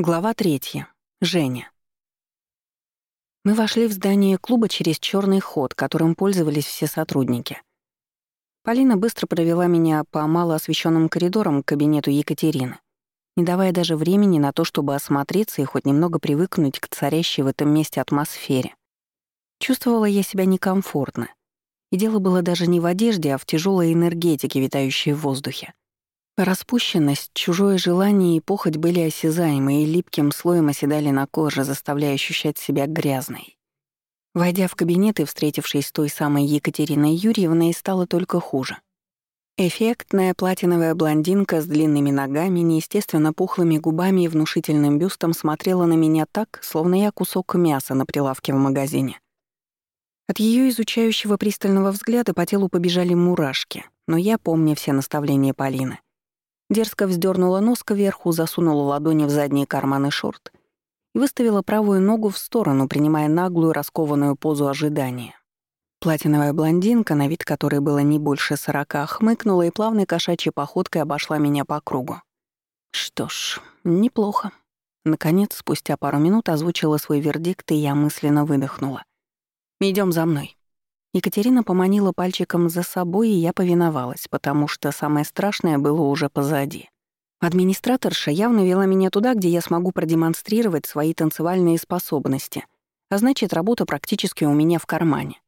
Глава третья. Женя. Мы вошли в здание клуба через черный ход, которым пользовались все сотрудники. Полина быстро провела меня по малоосвещенным коридорам к кабинету Екатерины, не давая даже времени на то, чтобы осмотреться и хоть немного привыкнуть к царящей в этом месте атмосфере. Чувствовала я себя некомфортно. И дело было даже не в одежде, а в тяжелой энергетике, витающей в воздухе. Распущенность, чужое желание и похоть были осязаемы и липким слоем оседали на коже, заставляя ощущать себя грязной. Войдя в кабинет и встретившись с той самой Екатериной Юрьевной, стало только хуже. Эффектная платиновая блондинка с длинными ногами, неестественно пухлыми губами и внушительным бюстом смотрела на меня так, словно я кусок мяса на прилавке в магазине. От ее изучающего пристального взгляда по телу побежали мурашки, но я, помня все наставления Полины, Дерзко вздернула нос кверху, засунула ладони в задние карманы шорт и выставила правую ногу в сторону, принимая наглую раскованную позу ожидания. Платиновая блондинка, на вид которой было не больше сорока, хмыкнула и плавной кошачьей походкой обошла меня по кругу. Что ж, неплохо. Наконец, спустя пару минут озвучила свой вердикт, и я мысленно выдохнула. Идем за мной». Екатерина поманила пальчиком за собой, и я повиновалась, потому что самое страшное было уже позади. Администраторша явно вела меня туда, где я смогу продемонстрировать свои танцевальные способности, а значит, работа практически у меня в кармане.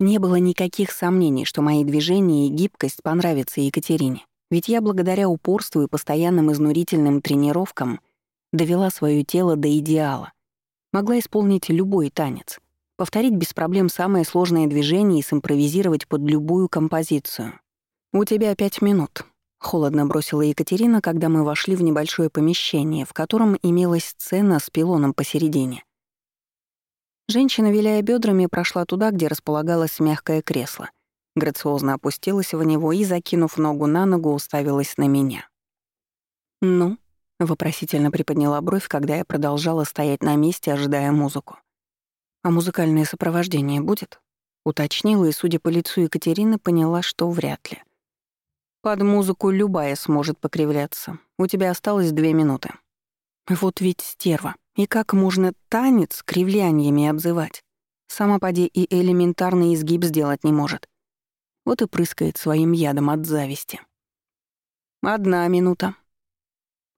Не было никаких сомнений, что мои движения и гибкость понравятся Екатерине, ведь я благодаря упорству и постоянным изнурительным тренировкам довела свое тело до идеала. Могла исполнить любой танец — повторить без проблем самое сложное движение и симпровизировать под любую композицию. «У тебя пять минут», — холодно бросила Екатерина, когда мы вошли в небольшое помещение, в котором имелась сцена с пилоном посередине. Женщина, виляя бедрами, прошла туда, где располагалось мягкое кресло, грациозно опустилась в него и, закинув ногу на ногу, уставилась на меня. «Ну?» — вопросительно приподняла бровь, когда я продолжала стоять на месте, ожидая музыку. «А музыкальное сопровождение будет?» Уточнила и, судя по лицу Екатерины, поняла, что вряд ли. «Под музыку любая сможет покривляться. У тебя осталось две минуты». «Вот ведь стерва. И как можно танец кривляниями обзывать? Сама поди и элементарный изгиб сделать не может. Вот и прыскает своим ядом от зависти». «Одна минута»,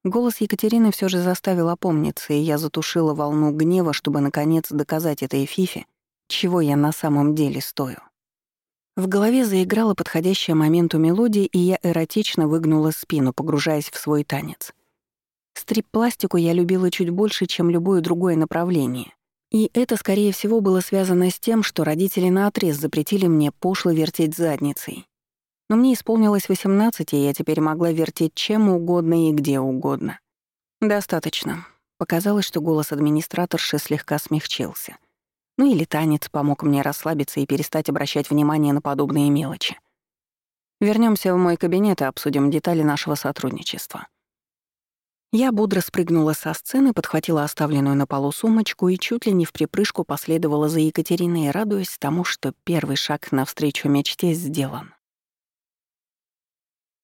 Голос Екатерины все же заставил опомниться, и я затушила волну гнева, чтобы наконец доказать этой Фифе, чего я на самом деле стою. В голове заиграла подходящая моменту мелодия, и я эротично выгнула спину, погружаясь в свой танец. Стрип-пластику я любила чуть больше, чем любое другое направление. И это, скорее всего, было связано с тем, что родители наотрез запретили мне пошло вертеть задницей. Но мне исполнилось 18, и я теперь могла вертеть чем угодно и где угодно. Достаточно. Показалось, что голос администраторши слегка смягчился. Ну или танец помог мне расслабиться и перестать обращать внимание на подобные мелочи. Вернемся в мой кабинет и обсудим детали нашего сотрудничества. Я бодро спрыгнула со сцены, подхватила оставленную на полу сумочку и чуть ли не в припрыжку последовала за Екатериной, радуясь тому, что первый шаг навстречу мечте сделан.